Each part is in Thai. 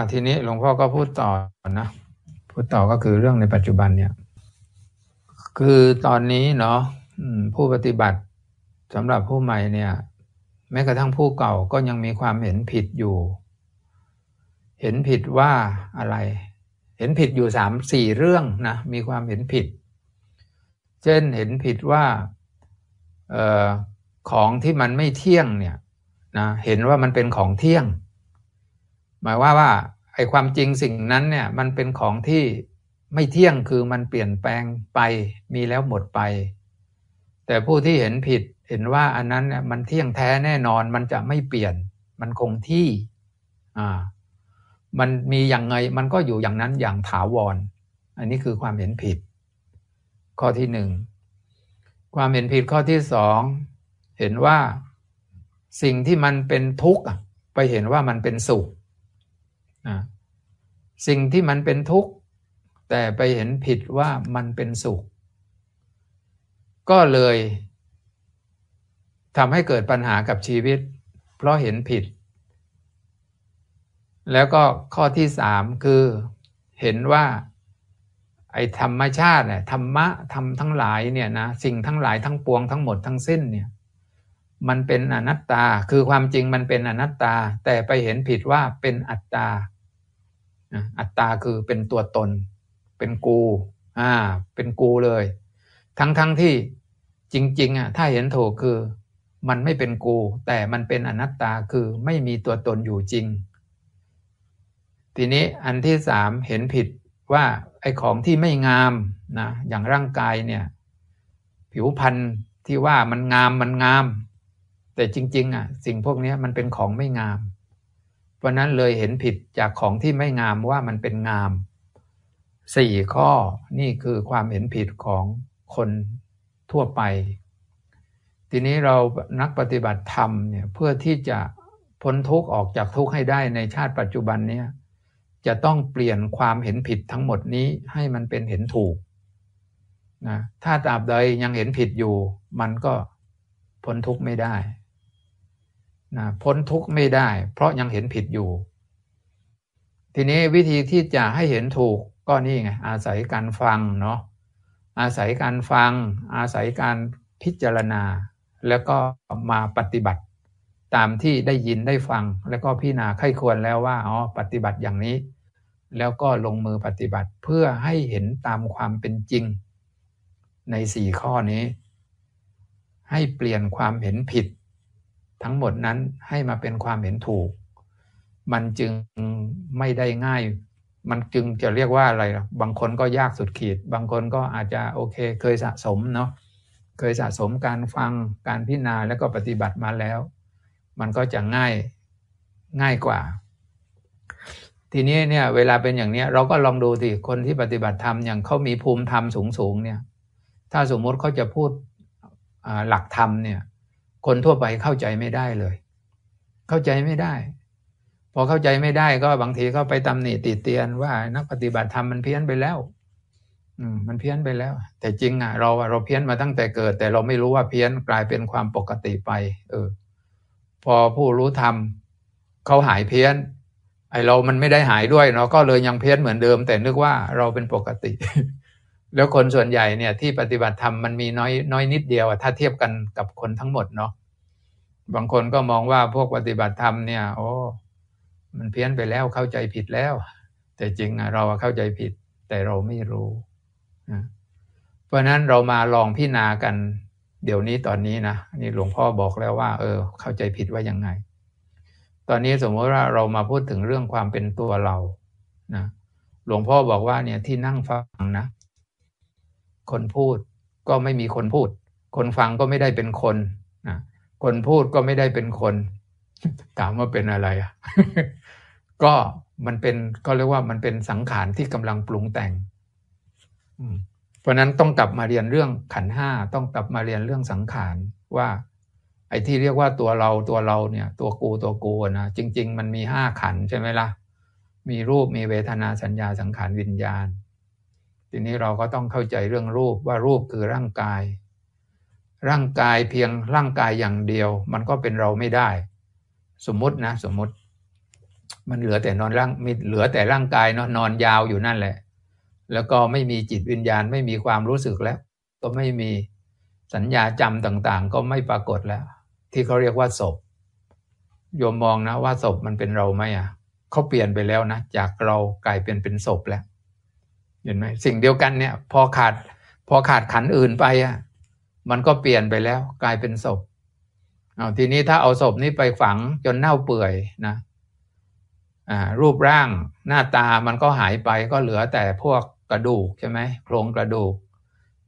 ก็อาทีนี้หลวงพ่อก็พูดต่อนะ พูดต่อก็คือเรื่องในปัจจุบันเนี่ย คือตอนนี้เนาะผู้ปฏิบัติสำหรับผู้ใหม่เนี่ย แม้กระทั่งผู้เก่าก็ยังมีความเห็นผิดอยู่ เห็นผิดว่าอะไร เห็นผิดอยู่สามสี่เรื่องนะ มีความเห็นผิด เช่นเห็นผิดว่าออของที่มันไม่เที่ยงเนี่ยนะเห็นว่ามันเป็นของเที่ยง หมายว่าว่าไอ้ความจริงสิ่งนั้นเนี่ยมันเป็นของที่ไม่เที่ยงคือมันเปลี่ยนแปลงไปมีแล้วหมดไป แต่ผู้ที่เห็นผิดเห็นว่าอันนั้นเนี่ยมันเที่ยงแท้แน่นอนมันจะไม่เปลี่ยน มันคงที่อ่ามันมีอย่างไงมันก็อยู่อย่างนั้นอย่างถาวร อันนี้คือความเห็นผิด ข้อที่หนึ่งความเห็นผิดข้อที่สองเห็นว่าสิ่งที่มันเป็นทุกข์ไปเห็นว่ามันเป็นสุข สิ่งที่มันเป็นทุกข์แต่ไปเห็นผิดว่ามันเป็นสุข ก็เลยทำให้เกิดปัญหากับชีวิต เพราะเห็นผิด แล้วก็ข้อที่สามคือเห็นว่าไอ้ธรรมชาติเนี่ยธรรมะธรรมทั้งหลายเนี่ยนะสิ่งทั้งหลายทั้งปวงทั้งหมดทั้งสิ้นเนี่ย มันเป็นอนัตตา คือความจริงมันเป็นอนัตตา แต่ไปเห็นผิดว่าเป็นอัตตา อัตตาคือเป็นตัวตน เป็นกู อ่า เป็นกูเลย ทั้งทั้งที่จริง ๆ อะ ถ้าเห็นถูกคือ มันไม่เป็นกู แต่มันเป็นอนัตตา คือไม่มีตัวตนอยู่จริง ทีนี้อันที่สามเห็นผิดว่าไอ้ของที่ไม่งามนะ อย่างร่างกายเนี่ย ผิวพรรณที่ว่ามันงามมันงาม แต่จริงๆอะสิ่งพวกนี้มันเป็นของไม่งาม เพราะนั้นเลยเห็นผิดจากของที่ไม่งามว่ามันเป็นงามสี่ข้อนี่คือความเห็นผิดของคนทั่วไป ทีนี้เรานักปฏิบัติธรรมเนี่ยเพื่อที่จะพ้นทุกข์ออกจากทุกข์ให้ได้ในชาติปัจจุบันเนี่ยจะต้องเปลี่ยนความเห็นผิดทั้งหมดนี้ให้มันเป็นเห็นถูกนะถ้าตราบใดยังเห็นผิดอยู่ มันก็พ้นทุกข์ไม่ได้ นะพ้นทุกข์ไม่ได้ เพราะยังเห็นผิดอยู่ ทีนี้วิธีที่จะให้เห็นถูกก็นี่ไงอาศัยการฟังเนาะอาศัยการฟัง อาศัยการพิจารณา แล้วก็มาปฏิบัติ ตามที่ได้ยินได้ฟัง แล้วก็พิจารณาไข้ควรแล้วว่าอ๋อปฏิบัติอย่างนี้ แล้วก็ลงมือปฏิบัติเพื่อให้เห็นตามความเป็นจริง ในสี่ข้อนี้ ให้เปลี่ยนความเห็นผิด ทั้งหมดนั้นให้มาเป็นความเห็นถูก มันจึงไม่ได้ง่าย มันจึงจะเรียกว่าอะไรบางคนก็ยากสุดขีด บางคนก็อาจจะโอเค เคยสะสมเนาะเคยสะสมการฟังการพิจารณาแล้วก็ปฏิบัติมาแล้ว มันก็จะง่ายง่ายกว่า ทีนี้เนี่ยเวลาเป็นอย่างนี้เราก็ลองดูสิคนที่ปฏิบัติธรรมอย่างเขามีภูมิธรรมสูงสูงเนี่ย ถ้าสมมติเขาจะพูดหลักธรรมเนี่ย คนทั่วไปเข้าใจไม่ได้เลย เข้าใจไม่ได้ พอเข้าใจไม่ได้ก็บางทีก็ไปตำหนิติเตียนว่านักปฏิบัติธรรมมันเพี้ยนไปแล้ว อืมมันเพี้ยนไปแล้ว แต่จริงอะเราเราเพี้ยนมาตั้งแต่เกิด แต่เราไม่รู้ว่าเพี้ยนกลายเป็นความปกติไป เออ พอผู้รู้ธรรมเขาหายเพี้ยน ไอเรามันไม่ได้หายด้วยเนาะก็เลยยังเพี้ยนเหมือนเดิม แต่นึกว่าเราเป็นปกติ แล้วคนส่วนใหญ่เนี่ยที่ปฏิบัติธรรมมันมีน้อยน้อยนิดเดียวถ้าเทียบกันกับคนทั้งหมดเนาะบางคนก็มองว่าพวกปฏิบัติธรรมเนี่ยโอ้มันเพี้ยนไปแล้วเข้าใจผิดแล้ว แต่จริงเราเข้าใจผิด แต่เราไม่รู้นะเพราะนั้นเรามาลองพิจารณากัน เดี๋ยวนี้ตอนนี้นะนี่หลวงพ่อบอกแล้วว่า เออ เข้าใจผิดว่ายังไง ตอนนี้สมมติว่าเรามาพูดถึงเรื่องความเป็นตัวเรานะหลวงพ่อบอกว่าเนี่ยที่นั่งฟังนะ คนพูดก็ไม่มีคนพูด คนฟังก็ไม่ได้เป็นคนนะคนพูดก็ไม่ได้เป็นคน ถามว่าเป็นอะไรอะก็มันเป็นก็เรียกว่ามันเป็นสังขารที่กำลังปรุงแต่งเพราะนั้นต้องกลับมาเรียนเรื่องขันห้าต้องกลับมาเรียนเรื่องสังขารว่า ไอ้ที่เรียกว่าตัวเราตัวเราเนี่ย ตัวกูตัวกูนะจริง ๆ มันมีห้าขันใช่ไหมละ่ะ มีรูปมีเวทนาสัญญาสังขารวิญญาณ ทีนี้เราก็ต้องเข้าใจเรื่องรูปว่ารูปคือร่างกาย ร่างกายเพียงร่างกายอย่างเดียว มันก็เป็นเราไม่ได้ สมมตินะสมมติ มันเหลือแต่นอนร่างมีเหลือแต่ร่างกายเนาะนอนยาวอยู่นั่นแหละ แล้วก็ไม่มีจิตวิญญาณไม่มีความรู้สึกแล้ว ก็ไม่มีสัญญาจำต่างๆ ก็ไม่ปรากฏแล้ว ที่เขาเรียกว่าศพโยมมองนะว่าศพมันเป็นเราไหมอะเขาเปลี่ยนไปแล้วนะ จากเรากลายเป็นเป็นศพแล้ว เห็นไหมสิ่งเดียวกันเนี่ย พอขาด พอขาดขันอื่นไปอะมันก็เปลี่ยนไปแล้ว กลายเป็นศพเอาทีนี้ถ้าเอาศพนี้ไปฝังจนเน่าเปื่อยนะอ่ารูปร่างหน้าตามันก็หายไปก็เหลือแต่พวกกระดูกใช่ไหมโครงกระดูก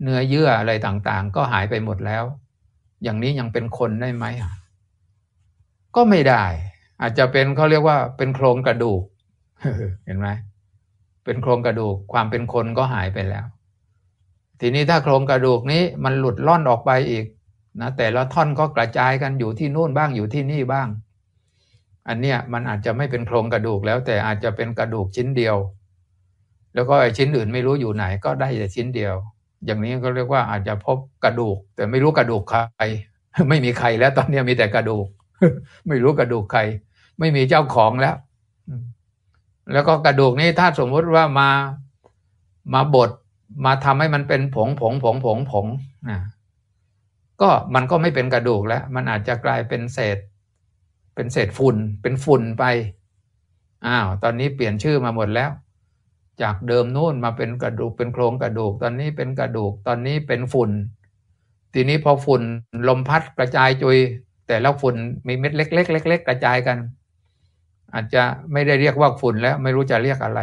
เนื้อเยื่ออะไรต่างๆ ก็หายไปหมดแล้ว อย่างนี้ยังเป็นคนได้ไหมก็ไม่ได้ อาจจะเป็นเขาเรียกว่าเป็นโครงกระดูก เห็นไหม เป็นโครงกระดูกความเป็นคนก็หายไปแล้ว ทีนี้ถ้าโครงกระดูกนี้มันหลุดล่อนออกไปอีกนะแต่ละท่อนก็กระจายกันอยู่ที่นู่นบ้างอยู่ที่นี่บ้าง อันเนี้ยมันอาจจะไม่เป็นโครงกระดูกแล้ว แต่อาจจะเป็นกระดูกชิ้นเดียว แล้วก็ไอ้ชิ้นอื่นไม่รู้อยู่ไหนก็ได้แต่ชิ้นเดียว อย่างนี้ก็เรียกว่าอาจจะพบกระดูก แต่ไม่รู้กระดูกใคร ไม่มีใครแล้วตอนนี้มีแต่กระดูก ไม่รู้กระดูกใคร ไม่มีเจ้าของแล้ว แล้วก็กระดูกนี้ถ้าสมมุติว่ามามาบดมาทำให้มันเป็นผงผงผงผงผงนะก็มันก็ไม่เป็นกระดูกแล้ว มันอาจจะกลายเป็นเศษ เป็นเศษฝุ่นเป็นฝุ่นไปอ้าวตอนนี้เปลี่ยนชื่อมาหมดแล้ว จากเดิมนู่นมาเป็นกระดูกเป็นโครงกระดูก ตอนนี้เป็นกระดูกตอนนี้เป็นฝุ่น ทีนี้พอฝุ่นลมพัดกระจายจุย แต่แล้วฝุ่นมีเม็ดเล็กๆเล็กๆกระจายกัน อาจจะไม่ได้เรียกว่าฝุ่นแล้วไม่รู้จะเรียกอะไร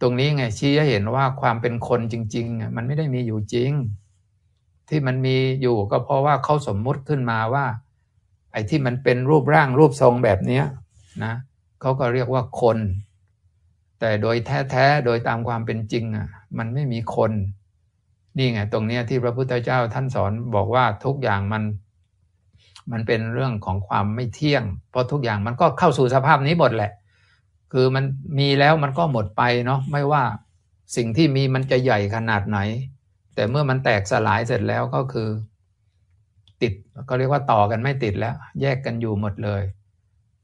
ตรงนี้ไงชี้ให้เห็นว่าความเป็นคนจริงๆมันไม่ได้มีอยู่จริง ที่มันมีอยู่ก็เพราะว่าเขาสมมุติขึ้นมาว่า ไอ้ที่มันเป็นรูปร่างรูปทรงแบบเนี้ยนะเขาก็เรียกว่าคน แต่โดยแท้ๆโดยตามความเป็นจริงอะมันไม่มีคน นี่ไง ตรงเนี้ยที่พระพุทธเจ้าท่านสอนบอกว่าทุกอย่างมัน มันเป็นเรื่องของความไม่เที่ยง เพราะทุกอย่างมันก็เข้าสู่สภาพนี้หมดแหละ คือมันมีแล้วมันก็หมดไปเนาะไม่ว่าสิ่งที่มีมันจะใหญ่ขนาดไหน แต่เมื่อมันแตกสลายเสร็จแล้วก็คือ ติดก็เรียกว่าต่อกันไม่ติดแล้ว แยกกันอยู่หมดเลย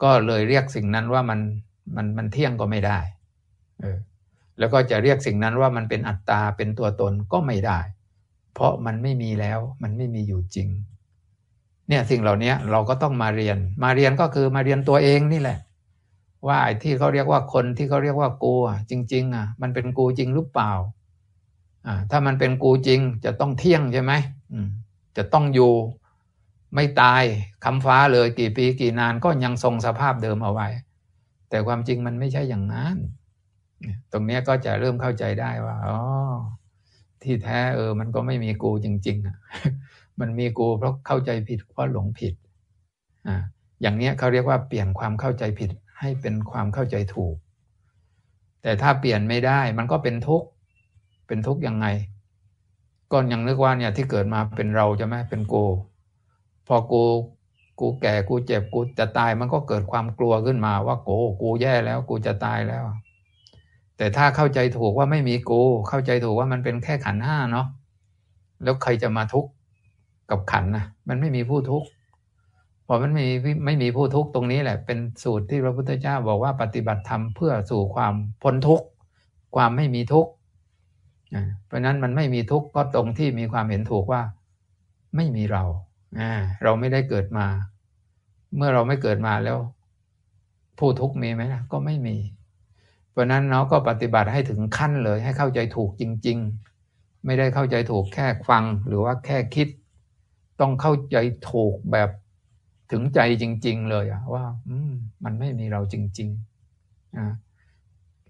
ก็เลยเรียกสิ่งนั้นว่ามันมันมันเที่ยงก็ไม่ได้เออแล้วก็จะเรียกสิ่งนั้นว่ามันเป็นอัตตาเป็นตัวตนก็ไม่ได้ เพราะมันไม่มีแล้วมันไม่มีอยู่จริง เนี่ยสิ่งเหล่านี้เราก็ต้องมาเรียน มาเรียนก็คือมาเรียนตัวเองนี่แหละ ว่าไอ้ที่เขาเรียกว่าคนที่เขาเรียกว่ากูอะจริง ๆ อะ มันเป็นกูจริงหรือเปล่าอ่าถ้ามันเป็นกูจริงจะต้องเที่ยงใช่ไหมจะต้องอยู่ไม่ตายคำฟ้าเลยกี่ปีกี่นานก็ยังทรงสภาพเดิมเอาไว้ แต่ความจริงมันไม่ใช่อย่างนั้นตรงนี้ก็จะเริ่มเข้าใจได้ว่าอ๋อที่แท้เออ มันก็ไม่มีกูจริงๆอะ มันมีกูเพราะเข้าใจผิดเพราะหลงผิดอ่าอย่างนี้เขาเรียกว่าเปลี่ยนความเข้าใจผิดให้เป็นความเข้าใจถูก แต่ถ้าเปลี่ยนไม่ได้มันก็เป็นทุกข์เป็นทุกข์ยังไงก็ยังนึกว่าเนี่ยที่เกิดมาเป็นเราจะไหมเป็นกู พอกูกูแก่กูเจ็บกูจะตายมันก็เกิดความกลัวขึ้นมาว่าโกกูแย่แล้วกูจะตายแล้ว แต่ถ้าเข้าใจถูกว่าไม่มีกู เข้าใจถูกว่ามันเป็นแค่ขันห้าเนาะแล้วใครจะมาทุกข์ กับขันนะมันไม่มีผู้ทุกข์พอมันไม่มีไม่มีผู้ทุกข์ตรงนี้แหละ เป็นสูตรที่พระพุทธเจ้าบอกว่าปฏิบัติธรรมเพื่อสู่ความพ้นทุกข์ความไม่มีทุกข์เพราะนั้นมันไม่มีทุกข์ก็ตรงที่มีความเห็นถูกว่า ไม่มีเราเราไม่ได้เกิดมา เมื่อเราไม่เกิดมาแล้ว ผู้ทุกข์มีไหมนะก็ไม่มี เพราะนั้นเนาะก็ปฏิบัติให้ถึงขั้นเลย ให้เข้าใจถูกจริง ๆ ไม่ได้เข้าใจถูกแค่ฟังหรือว่าแค่คิด ต้องเข้าใจถูกแบบถึงใจจริง ๆ เลยอะว่า อืม มันไม่มีเราจริงๆอ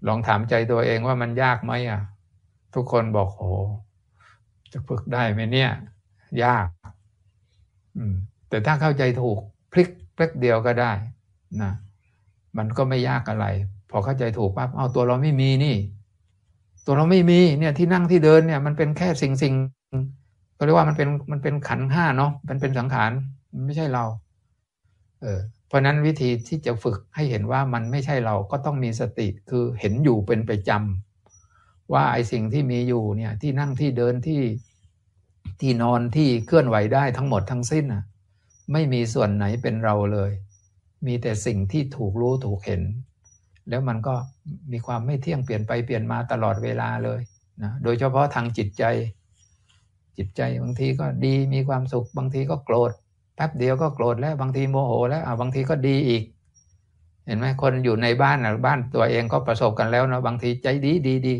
ลองถามใจตัวเองว่ามันยากไหมอะ ทุกคนบอกโอ้จะฝึกได้ไหมเนี่ย ยาก อืม แต่ถ้าเข้าใจถูกพลิกเล็กเดียวก็ได้นะมันก็ไม่ยากอะไร พอเข้าใจถูกปั๊บเอาตัวเราไม่มีนี่ ตัวเราไม่มีเนี่ยที่นั่งที่เดินเนี่ย มันเป็นแค่สิ่งสิ่ง เรียกว่ามันเป็นมันเป็นขันห้าเนาะมันเป็นสังขารมันไม่ใช่เรา เออ เพราะนั้นวิธีที่จะฝึกให้เห็นว่ามันไม่ใช่เราก็ต้องมีสติคือเห็นอยู่เป็นประจำว่าไอ้สิ่งที่มีอยู่เนี่ย ที่นั่งที่เดินที่ที่นอนที่เคลื่อนไหวได้ทั้งหมดทั้งสิ้นอะไม่มีส่วนไหนเป็นเราเลย มีแต่สิ่งที่ถูกรู้ถูกเห็น แล้วมันก็มีความไม่เที่ยงเปลี่ยนไปเปลี่ยนมาตลอดเวลาเลยนะโดยเฉพาะทางจิตใจ จิตใจบางทีก็ดีมีความสุข บางทีก็โกรธแป๊บเดียวก็โกรธแล้วบางทีโมโห แล้วอ่าบางทีก็ดีอีก เห็นไหมคนอยู่ในบ้านนะบ้านตัวเองก็ประสบกันแล้วเนาะบางทีใจดีดีดี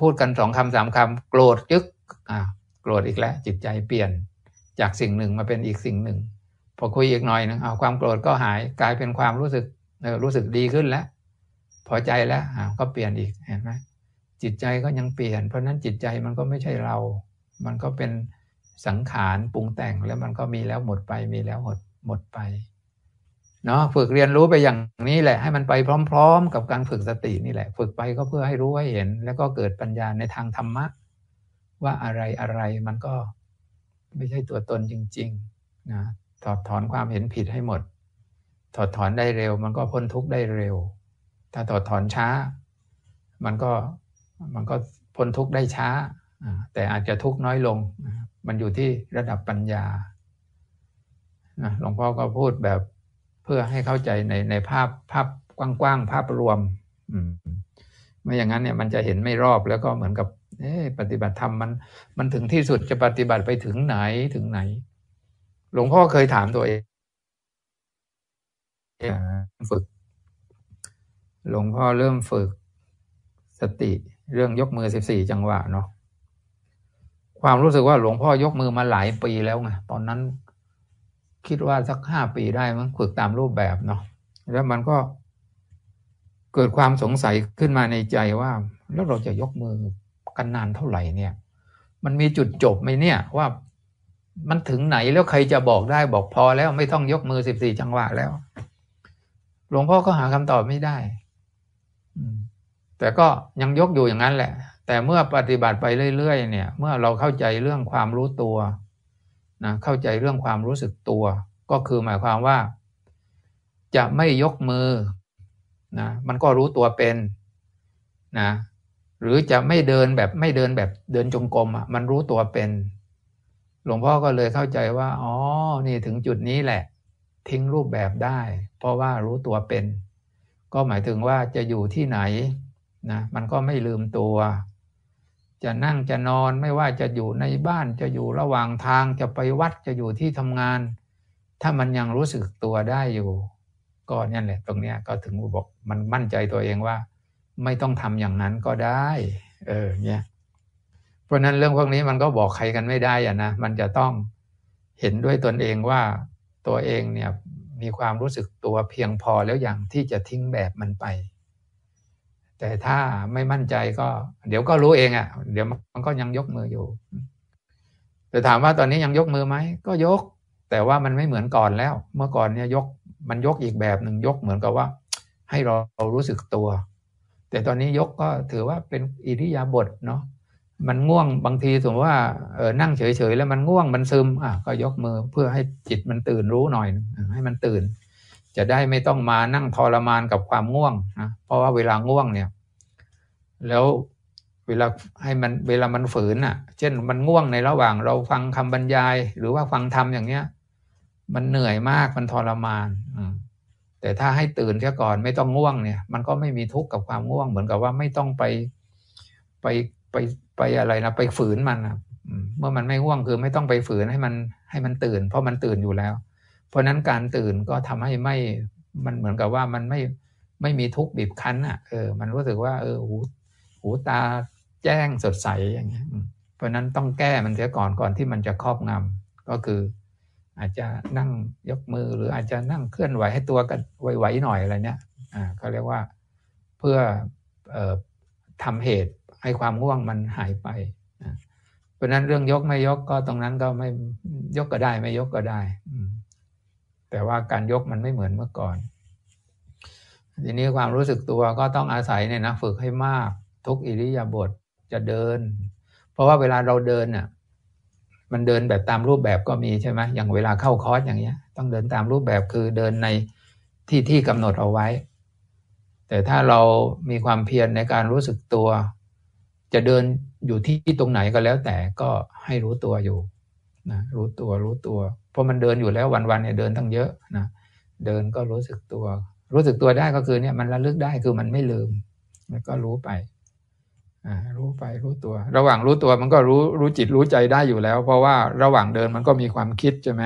พูดกันสองคำสามคำโกรธจึกอ่าโกรธอีกแล้ว จิตใจเปลี่ยนจากสิ่งหนึ่งมาเป็นอีกสิ่งหนึ่ง พอคุยอีกหน่อยนึงเอาความโกรธก็หายกลายเป็นความรู้สึกเออรู้สึกดีขึ้นแล้ว พอใจแล้วอ่าก็เปลี่ยนอีกเห็นไหมจิตใจก็ยังเปลี่ยน เพราะนั้นจิตใจมันก็ไม่ใช่เรา มันก็เป็นสังขารปรุงแต่งแล้วมันก็มีแล้วหมดไป มีแล้วหมดหมดไปเนาะฝึกเรียนรู้ไปอย่างนี้แหละ ให้มันไปพร้อม ๆ กับการฝึกสตินี่แหละ ฝึกไปก็เพื่อให้รู้ให้เห็น แล้วก็เกิดปัญญาในทางธรรมะ ว่าอะไรอะไรมันก็ไม่ใช่ตัวตนจริงๆนะถอดถอนความเห็นผิดให้หมด ถอดถอนได้เร็ว มันก็พ้นทุกข์ได้เร็ว ถ้าถอดถอนช้า มันก็มันก็พ้นทุกข์ได้ช้า แต่อาจจะทุกข์น้อยลง มันอยู่ที่ระดับปัญญาหลวงพ่อก็พูดแบบเพื่อให้เข้าใจในในภาพภาพกว้างๆภาพรวมไม่อย่างนั้นเนี่ยมันจะเห็นไม่รอบแล้วก็เหมือนกับปฏิบัติธรรมมันมันถึงที่สุดจะปฏิบัติไปถึงไหนถึงไหน หลวงพ่อเคยถามตัวเองฝึก หลวงพ่อเริ่มฝึกสติเรื่องยกมือสิบสี่จังหวะเนาะ ความรู้สึกว่าหลวงพ่อยกมือมาหลายปีแล้วไงตอนนั้นคิดว่าสักห้าปีได้มั้งฝึกตามรูปแบบเนาะแล้วมันก็เกิดความสงสัยขึ้นมาในใจว่า แล้วเราจะยกมือกันนานเท่าไหร่เนี่ย มันมีจุดจบไหมเนี่ยว่ามันถึงไหนแล้วใครจะบอกได้บอกพอแล้วไม่ต้องยกมือสิบสี่จังหวะแล้ว หลวงพ่อก็หาคำตอบไม่ได้แต่ก็ยังยกอยู่อย่างนั้นแหละ แต่เมื่อปฏิบัติไปเรื่อยๆเนี่ย เมื่อเราเข้าใจเรื่องความรู้ตัวนะเข้าใจเรื่องความรู้สึกตัว ก็คือหมายความว่า จะไม่ยกมือนะมันก็รู้ตัวเป็นนะหรือจะไม่เดินแบบไม่เดินแบบเดินจงกรมอะมันรู้ตัวเป็น หลวงพ่อก็เลยเข้าใจว่าอ๋อนี่ถึงจุดนี้แหละ ทิ้งรูปแบบได้ เพราะว่ารู้ตัวเป็น ก็หมายถึงว่าจะอยู่ที่ไหนนะมันก็ไม่ลืมตัว จะนั่งจะนอนไม่ว่าจะอยู่ในบ้านจะอยู่ระหว่างทางจะไปวัดจะอยู่ที่ทำงาน ถ้ามันยังรู้สึกตัวได้อยู่ ก็นี่แหละตรงเนี้ยก็ถึงบอกมันมั่นใจตัวเองว่า ไม่ต้องทำอย่างนั้นก็ได้ เออเนี่ยเพราะนั้นเรื่องพวกนี้มันก็บอกใครกันไม่ได้อะนะมันจะต้องเห็นด้วยตนเองว่าตัวเองเนี่ยมีความรู้สึกตัวเพียงพอแล้วอย่างที่จะทิ้งแบบมันไป แต่ถ้าไม่มั่นใจก็ เดี๋ยวก็รู้เองอะ่ะ เดี๋ยวมันก็ยังยกมืออยู่ แต่ถามว่าตอนนี้ยังยกมือไหมก็ยก แต่ว่ามันไม่เหมือนก่อนแล้ว เมื่อก่อนเนี่ยยกมันยกอีกแบบหนึ่งยกเหมือนกับว่า ให้เรารารู้สึกตัว แต่ตอนนี้ยกก็ถือว่าเป็นอิริยาบถเนาะมันง่วงบางทีสมมติว่าเออนั่งเฉยๆแล้วมันง่วงมันซึมอะก็ยกมือเพื่อให้จิตมันตื่นรู้หน่อยให้มันตื่น จะได้ไม่ต้องมานั่งทรมานกับความง่วงนะเพราะว่าเวลาง่วงเนี่ย แล้วเวลาให้มันเวลามันฝืนอะ เช่นมันง่วงในระหว่างเราฟังคำบรรยาย หรือว่าฟังธรรมอย่างเนี้ย มันเหนื่อยมากมันทรมานอแต่ถ้าให้ตื่นเสียก่อนไม่ต้องง่วงเนี่ย มันก็ไม่มีทุกข์กับความง่วง เหมือนกับว่าไม่ต้องไปไปไปไปอะไรนะไปฝืนมันนะเมื่อมันไม่ง่วงคือไม่ต้องไปฝืนให้มันให้มันตื่น เพราะมันตื่นอยู่แล้ว เพราะนั้นการตื่นก็ทำให้ไม่มันเหมือนกับว่ามันไม่ไม่มีทุกข์บีบคั้นอะเออมันรู้สึกว่าเออหูหูตาแจ้งสดใสอย่างเงี้ยเพราะนั้นต้องแก้มันเสียก่อนก่อนที่มันจะครอบงำก็คือ อาจจะนั่งยกมือหรืออาจจะนั่งเคลื่อนไหวให้ตัวกันไหวๆหน่อยอะไรเนี้ยอ่าเขาเรียกว่าเพื่อเอ่อทำเหตุให้ความง่วงมันหายไป เพราะนั้นเรื่องยกไม่ยกก็ตรงนั้นก็ไม่ยกก็ได้ไม่ยกก็ได้ แต่ว่าการยกมันไม่เหมือนเมื่อก่อน ทีนี้ความรู้สึกตัวก็ต้องอาศัยเนี่ยนะฝึกให้มาก ทุกอิริยาบถจะเดิน เพราะว่าเวลาเราเดินน่ะมันเดินแบบตามรูปแบบก็มีใช่ไหมอย่างเวลาเข้าคอร์สอย่างเงี้ย ต้องเดินตามรูปแบบคือเดินในที่ที่กำหนดเอาไว้ แต่ถ้าเรามีความเพียรในการรู้สึกตัว จะเดินอยู่ที่ตรงไหนก็แล้วแต่ก็ให้รู้ตัวอยู่ นะรู้ตัวรู้ตัว เพราะมันเดินอยู่แล้ววันๆเนี่ยเดินทั้งเยอะนะเดินก็รู้สึกตัว รู้สึกตัวได้ก็คือเนี่ยมันระลึกได้คือมันไม่ลืม แล้วก็รู้ไปรู้ไปรู้ตัว ระหว่างรู้ตัวมันก็รู้รู้จิตรู้ใจได้อยู่แล้ว เพราะว่าระหว่างเดินมันก็มีความคิดใช่ไหม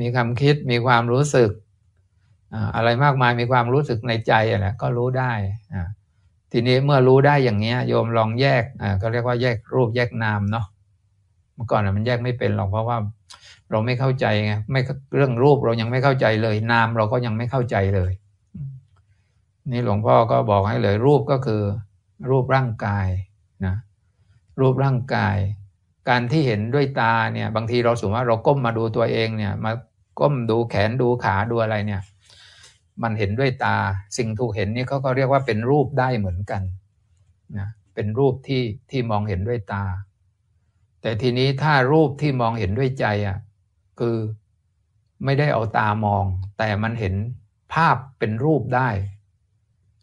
มีความคิดมีความรู้สึกอะไรมากมายมีความรู้สึกในใจอะไรก็รู้ได้ทีนี้เมื่อรู้ได้อย่างเงี้ยโยมลองแยกอ่าก็เรียกว่าแยกรูปแยกนามเนาะ เมื่อก่อนมันแยกไม่เป็นหรอกเพราะว่าเราไม่เข้าใจไงไม่เรื่องรูปเรายังไม่เข้าใจเลย นามเราก็ยังไม่เข้าใจเลย นี่หลวงพ่อก็บอกให้เลย รูปก็คือ รูปร่างกายนะรูปร่างกาย การที่เห็นด้วยตาเนี่ย บางทีเราสมมติว่าเราก้มมาดูตัวเองเนี่ย มาก้มดูแขนดูขาดูอะไรเนี่ย มันเห็นด้วยตา สิ่งถูกเห็นนี่เขาก็เรียกว่าเป็นรูปได้เหมือนกันนะเป็นรูปที่ที่มองเห็นด้วยตา แต่ทีนี้ถ้ารูปที่มองเห็นด้วยใจอะคือไม่ได้เอาตามอง แต่มันเห็นภาพเป็นรูปได้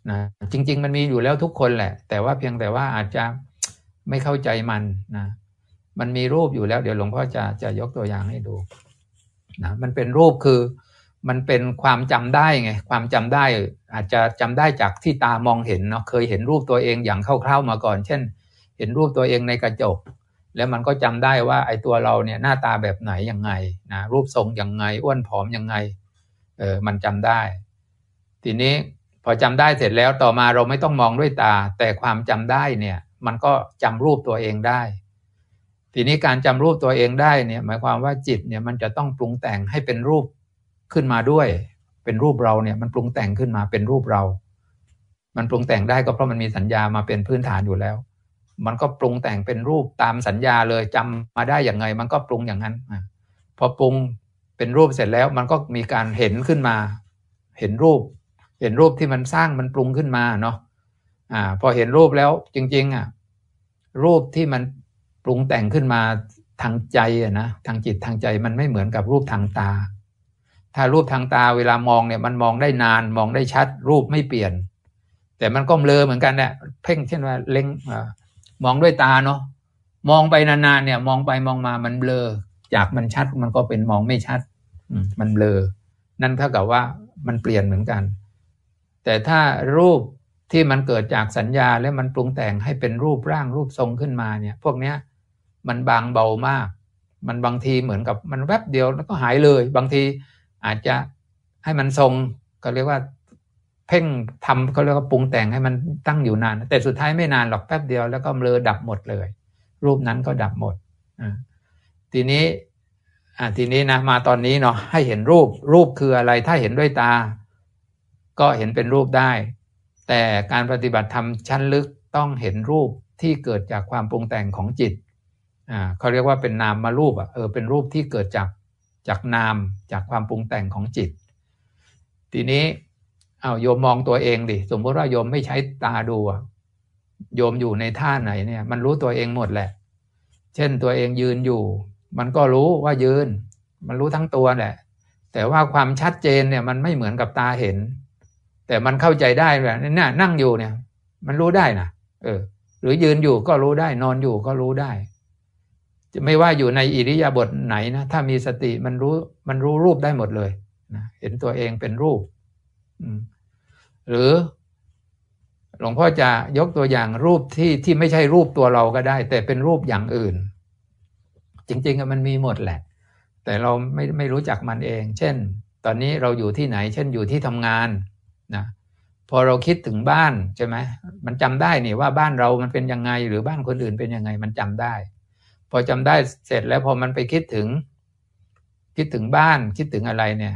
นะจริง ๆ มันมีอยู่แล้วทุกคนแหละ แต่ว่าเพียงแต่ว่าอาจจะไม่เข้าใจมันนะมันมีรูปอยู่แล้ว เดี๋ยวหลวงพ่อจะจะยกตัวอย่างให้ดูนะมันเป็นรูปคือมันเป็นความจำได้ไงความจำได้ อาจจะจำได้จากที่ตามองเห็นเนาะเคยเห็นรูปตัวเองอย่างคร่าวๆมาก่อน เช่น เห็นรูปตัวเองในกระจก แล้วมันก็จำได้ว่าไอ้ตัวเราเนี่ยหน้าตาแบบไหนยังไงนะรูปทรงยังไงอ้วนผอมยังไงเออมันจำได้ ทีนี้พอจำได้เสร็จแล้วต่อมาเราไม่ต้องมองด้วยตา แต่ความจำได้เนี่ย มันก็จำรูปตัวเองได้ ทีนี้การจำรูปตัวเองได้เนี่ย หมายความว่าจิตเนี่ยมันจะต้องปรุงแต่งให้เป็นรูปขึ้นมาด้วย เป็นรูปเราเนี่ยมันปรุงแต่งขึ้นมาเป็นรูปเรา มันปรุงแต่งได้ก็เพราะมันมีสัญญามาเป็นพื้นฐานอยู่แล้ว มันก็ปรุงแต่งเป็นรูปตามสัญญาเลยจำมาได้อย่างไง มันก็ปรุงอย่างนั้นพอปรุงเป็นรูปเสร็จแล้ว มันก็มีการเห็นขึ้นมา เห็นรูป เห็นรูปที่มันสร้างมันปรุงขึ้นมาเนาะอ่า พอเห็นรูปแล้วจริง ๆอะรูปที่มันปรุงแต่งขึ้นมาทางใจอะนะทางจิตทางใจมันไม่เหมือนกับรูปทางตา ถ้ารูปทางตาเวลามองเนี่ยมันมองได้นานมองได้ชัด รูปไม่เปลี่ยน แต่มันก็เบลอเหมือนกันเนี่ยเพ่งเช่นว่าเล็ง มองด้วยตาเนาะมองไปนานๆเนี่ย มองไปมองมามันเบลอ จากมันชัดมันก็เป็นมองไม่ชัดมันเบลอ นั่นเท่ากับว่ามันเปลี่ยนเหมือนกัน แต่ถ้ารูปที่มันเกิดจากสัญญาแล้วมันปรุงแต่งให้เป็นรูปร่างรูปทรงขึ้นมาเนี่ย พวกเนี้ยมันบางเบามาก มันบางทีเหมือนกับมันแวบเดียวแล้วก็หายเลย บางทีอาจจะให้มันทรงก็เรียกว่า เพ่งทำเขาเรียกว่าปรุงแต่งให้มันตั้งอยู่นาน แต่สุดท้ายไม่นานหรอกแป๊บเดียวแล้วก็เลอดับหมดเลย รูปนั้นก็ดับหมดอทีนี้อ่าทีนี้นะมาตอนนี้เนาะให้เห็นรูปรูปคืออะไรถ้าเห็นด้วยตา ก็เห็นเป็นรูปได้ แต่การปฏิบัติธรรมชั้นลึกต้องเห็นรูปที่เกิดจากความปรุงแต่งของจิตอ่าเขาเรียกว่าเป็นนามมารูปอะเออเป็นรูปที่เกิดจากจากนามจากความปรุงแต่งของจิต ทีนี้ เอาโยมมองตัวเองดิสมมติว่าโยมไม่ใช้ตาดูโยมอยู่ในท่าไหนเนี่ย มันรู้ตัวเองหมดแหละ เช่นตัวเองยืนอยู่ มันก็รู้ว่ายืน มันรู้ทั้งตัวแหละ แต่ว่าความชัดเจนเนี่ย มันไม่เหมือนกับตาเห็น แต่มันเข้าใจได้แบบนี่นั่งอยู่เนี่ย มันรู้ได้นะเออ หรือยืนอยู่ก็รู้ได้ นอนอยู่ก็รู้ได้จะไม่ว่าอยู่ในอิริยาบถไหนนะถ้ามีสติมันรู้มันรู้รูปได้หมดเลยนะเห็นตัวเองเป็นรูป หรือหลวงพ่อจะยกตัวอย่างรูปที่ที่ไม่ใช่รูปตัวเราก็ได้ แต่เป็นรูปอย่างอื่น จริงๆมันมีหมดแหละ แต่เราไม่ไม่รู้จักมันเอง เช่น ตอนนี้เราอยู่ที่ไหน เช่นอยู่ที่ทำงานนะพอเราคิดถึงบ้านใช่ไหมมันจำได้นี่ว่าบ้านเรามันเป็นยังไง หรือบ้านคนอื่นเป็นยังไง มันจำได้ พอจำได้เสร็จแล้วพอมันไปคิดถึง คิดถึงบ้านคิดถึงอะไรเนี่ย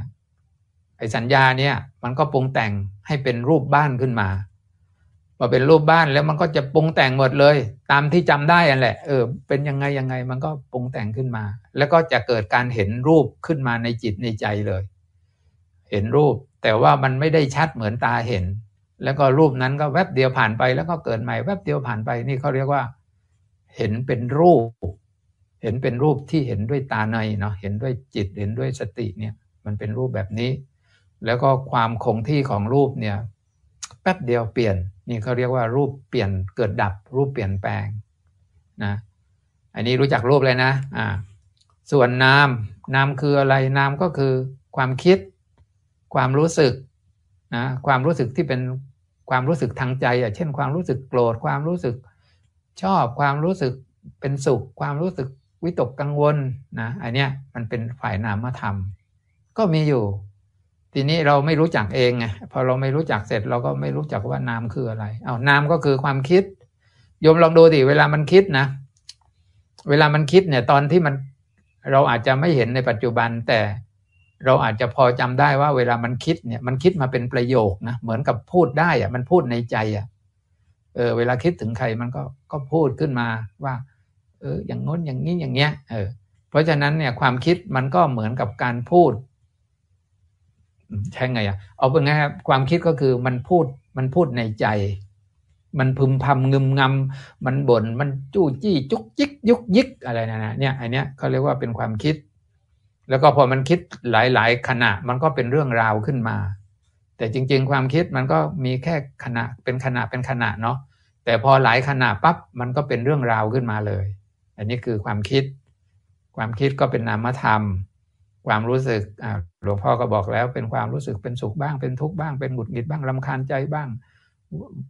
ไอ้สัญญาเนี่ยมันก็ปรุงแต่งให้เป็นรูปบ้านขึ้นมาพอเป็นรูปบ้านแล้วมันก็จะปรุงแต่งหมดเลย ตามที่จำได้อันแหละ เออ เป็นยังไงยังไงมันก็ปรุงแต่งขึ้นมา แล้วก็จะเกิดการเห็นรูปขึ้นมาในจิตในใจเลย เห็นรูป แต่ว่ามันไม่ได้ชัดเหมือนตาเห็น แล้วก็รูปนั้นก็แวบเดียวผ่านไป แล้วก็เกิดใหม่แวบเดียวผ่านไปนี่เขาเรียกว่า เห็นเป็นรูป เห็นเป็นรูปที่เห็นด้วยตาในเนาะเห็นด้วยจิตเห็นด้วยสติเนี่ย มันเป็นรูปแบบนี้ แล้วก็ความคงที่ของรูปเนี่ยแป๊บเดียวเปลี่ยนนี่เขาเรียกว่ารูปเปลี่ยนเกิดดับรูปเปลี่ยนแปลงนะอันนี้รู้จักรูปเลยนะอ่าส่วนนามนามคืออะไรนามก็คือความคิด ความรู้สึกนะความรู้สึกที่เป็นความรู้สึกทางใจอะเช่น ความรู้สึกโกรธความรู้สึกชอบความรู้สึกเป็นสุข ความรู้สึกวิตกกังวลนะอันเนี้ยมันเป็นฝ่ายนามธรรม ก็มีอยู่ ทีนี้เราไม่รู้จักเองไงพอเราไม่รู้จักเสร็จเราก็ไม่รู้จักว่านามคืออะไร เอานามก็คือความคิดโยมลองดูดิเวลามันคิดนะ เวลามันคิดเนี่ย ตอนที่มันเราอาจจะไม่เห็นในปัจจุบัน แต่เราอาจจะพอจำได้ว่า เวลามันคิดเนี่ย มันคิดมาเป็นประโยคนะเหมือนกับพูดได้อะมันพูดในใจอะเออ เวลาคิดถึงใครมันก็ก็พูดขึ้นมาว่า เออ อย่างง้นอย่างนี้อย่างเงี้ย เออ เพราะฉะนั้นเนี่ยความคิดมันก็เหมือนกับการพูด ใช่ไงอะเอาเป็นไงครับความคิดก็คือมันพูดมันพูดในใจ มันพึมพำงึมงำมันบน่นมันจู้จี้จุกจิกยุกยิกอะไรนะนะเนี่ยไอเนี้ยเขาเรียกว่าเป็นความคิด แล้วก็พอมันคิดหลาย ๆ ขณะมันก็เป็นเรื่องราวขึ้นมา แต่จริง ๆ ความคิดมันก็มีแค่ขณะเป็นขณะเป็นขณะเนาะแต่พอหลายขณะปั๊บมันก็เป็นเรื่องราวขึ้นมาเลย อันนี้คือความคิด ความคิดก็เป็นนามธรรม ความรู้สึกหลวงพ่อก็บอกแล้วเป็นความรู้สึกเป็นสุขบ้าง เป็นทุกข์บ้างเป็นหงุดหงิดบ้างลำคาญใจบ้าง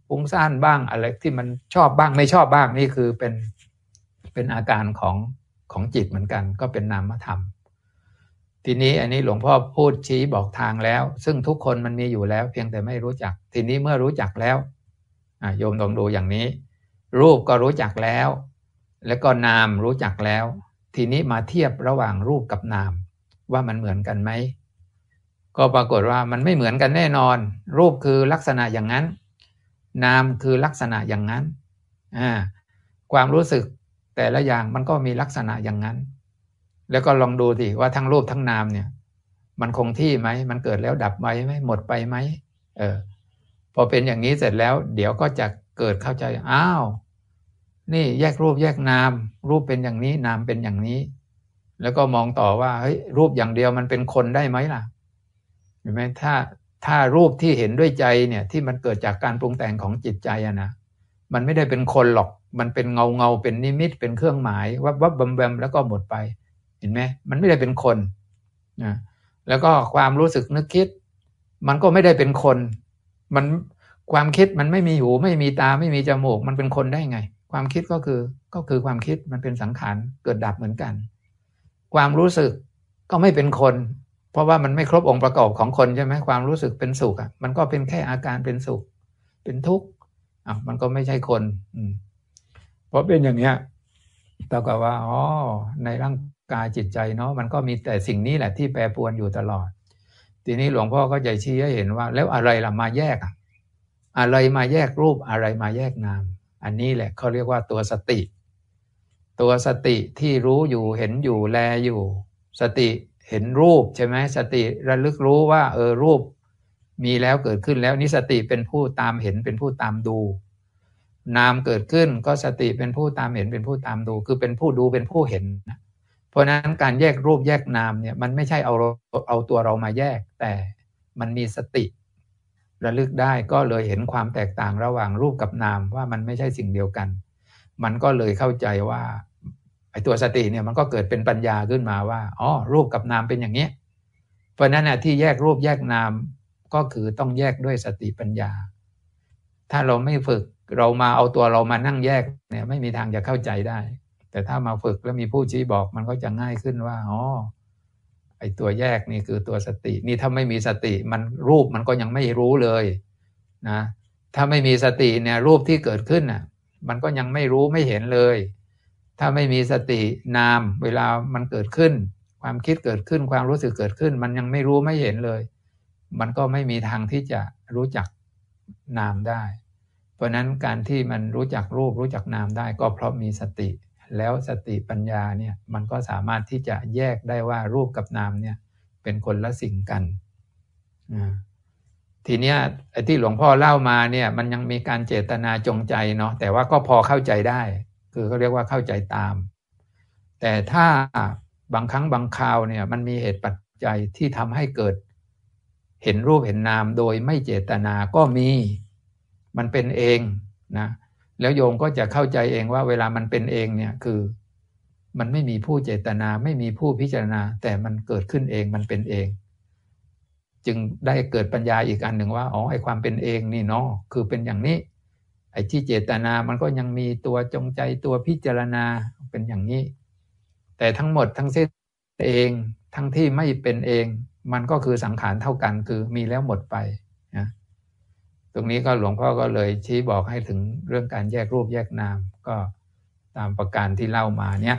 ปุ้งซ่านบ้างอะไรที่มันชอบบ้างไม่ชอบบ้างนี่คือเป็นเป็นอาการของของจิตเหมือนกัน ก็เป็นนามธรรม ทีนี้อันนี้หลวงพ่อพูดชี้บอกทางแล้ว ซึ่งทุกคนมันมีอยู่แล้ว เพียงแต่ไม่รู้จัก ทีนี้เมื่อรู้จักแล้วโยมลองดูอย่างนี้ รูปก็รู้จักแล้ว แล้วก็นามรู้จักแล้ว ทีนี้มาเทียบระหว่างรูปกับนาม ว่ามันเหมือนกันไหมก็ปรากฏว่ามันไม่เหมือนกันแน่นอน รูปคือลักษณะอย่างนั้น นามคือลักษณะอย่างนั้นอ่าความรู้สึกแต่ละอย่างมันก็มีลักษณะอย่างนั้น แล้วก็ลองดูสิว่าทั้งรูปทั้งนามเนี่ย มันคงที่ไหม มันเกิดแล้วดับไปไหมหมดไปไหมเออพอเป็นอย่างนี้เสร็จแล้ว เดี๋ยวก็จะเกิดเข้าใจอ้าว นี่แยกรูปแยกนาม รูปเป็นอย่างนี้นามเป็นอย่างนี้ แล้วก็มองต่อว่าเฮ้ยรูปอย่างเดียวมันเป็นคนได้ไหมล่ะเห็นไหมถ้าถ้ารูปที่เห็นด้วยใจเนี่ยที่มันเกิดจากการปรุงแต่งของจิตใจอะนะมันไม่ได้เป็นคนหรอก มันเป็นเงาเงาเป็นนิมิตเป็นเครื่องหมายวับวับบแบมแล้วก็หมดไป เห็นไหมมันไม่ได้เป็นคนนะแล้วก็ความรู้สึกนึกคิด มันก็ไม่ได้เป็นคน มันความคิดมันไม่มีหูไม่มีตาไม่มีจมูก มันเป็นคนได้ไง ความคิดก็คือก็คือความคิดมันเป็นสังขารเกิดดับเหมือนกัน ความรู้สึกก็ไม่เป็นคน เพราะว่ามันไม่ครบองค์ประกอบของคนใช่ไหมความรู้สึกเป็นสุขอะมันก็เป็นแค่อาการเป็นสุข เป็นทุกข์อะมันก็ไม่ใช่คนอืมเพราะเป็นอย่างเนี้ยเท่ากับว่าอ๋อในร่างกายจิตใจเนาะมันก็มีแต่สิ่งนี้แหละที่แปรปรวนอยู่ตลอด ทีนี้หลวงพ่อก็จะชี้ให้เห็นว่า แล้วอะไรล่ะมาแยกอะอะไรมาแยกรูปอะไรมาแยกนาม อันนี้แหละเขาเรียกว่าตัวสติ ตัวสติที่รู้อยู่เห็นอยู่แลอยู่ สติเห็นรูปใช่ไหมสติระลึกรู้ว่า เออรูป มีแล้วเกิดขึ้นแล้วนี่สติเป็นผู้ตามเห็นเป็นผู้ตามดู นามเกิดขึ้นก็สติเป็นผู้ตามเห็นเป็นผู้ตามดู คือเป็นผู้ดูเป็นผู้เห็นเพราะนั้นการแยกรูปแยกนามเนี่ยมันไม่ใช่เอาเอาตัวเรามาแยก แต่มันมีสติ ระลึกได้ก็เลยเห็นความแตกต่างระหว่างรูปกับนามว่ามันไม่ใช่สิ่งเดียวกัน มันก็เลยเข้าใจว่าไอ้ตัวสติเนี่ยมันก็เกิดเป็นปัญญาขึ้นมาว่าอ๋อรูปกับนามเป็นอย่างนี้ เพราะนั้นนะที่แยกรูปแยกนามก็คือต้องแยกด้วยสติปัญญา ถ้าเราไม่ฝึกเรามาเอาตัวเรามานั่งแยกเนี่ยไม่มีทางจะเข้าใจได้ แต่ถ้ามาฝึกแล้วมีผู้ชี้บอกมันก็จะง่ายขึ้นว่าอ๋อไอ้ตัวแยกนี่คือตัวสติ นี่ถ้าไม่มีสติมันรูปมันก็ยังไม่รู้เลยนะถ้าไม่มีสติเนี่ยรูปที่เกิดขึ้นน่ะ มันก็ยังไม่รู้ไม่เห็นเลย ถ้าไม่มีสตินาม เวลามันเกิดขึ้น ความคิดเกิดขึ้นความรู้สึกเกิดขึ้น มันยังไม่รู้ไม่เห็นเลย มันก็ไม่มีทางที่จะรู้จักนามได้ เพราะนั้นการที่มันรู้จักรูปรู้จักนามได้ ก็เพราะมีสติ แล้วสติปัญญาเนี่ยมันก็สามารถที่จะแยกได้ว่ารูปกับนามเนี่ยเป็นคนละสิ่งกัน ทีเนี้ยไอ้ที่หลวงพ่อเล่ามาเนี่ยมันยังมีการเจตนาจงใจเนาะแต่ว่าก็พอเข้าใจได้ คือเขาเรียกว่าเข้าใจตาม แต่ถ้าบางครั้งบางคราวเนี่ยมันมีเหตุปัจจัยที่ทำให้เกิด เห็นรูปเห็นนามโดยไม่เจตนาก็มีมันเป็นเองนะแล้วโยมก็จะเข้าใจเองว่าเวลามันเป็นเองเนี่ยคือ มันไม่มีผู้เจตนาไม่มีผู้พิจารณา แต่มันเกิดขึ้นเองมันเป็นเอง จึงได้เกิดปัญญาอีกอันหนึ่งว่าอ๋อไอความเป็นเองนี่เนาะคือเป็นอย่างนี้ ไอที่เจตนามันก็ยังมีตัวจงใจตัวพิจารณาเป็นอย่างนี้ แต่ทั้งหมดทั้งสิ้นเองทั้งที่ไม่เป็นเอง มันก็คือสังขารเท่ากันคือมีแล้วหมดไปนะตรงนี้ก็หลวงพ่อก็เลยชี้บอกให้ถึงเรื่องการแยกรูปแยกนามก็ตามประการที่เล่ามาเนี้ย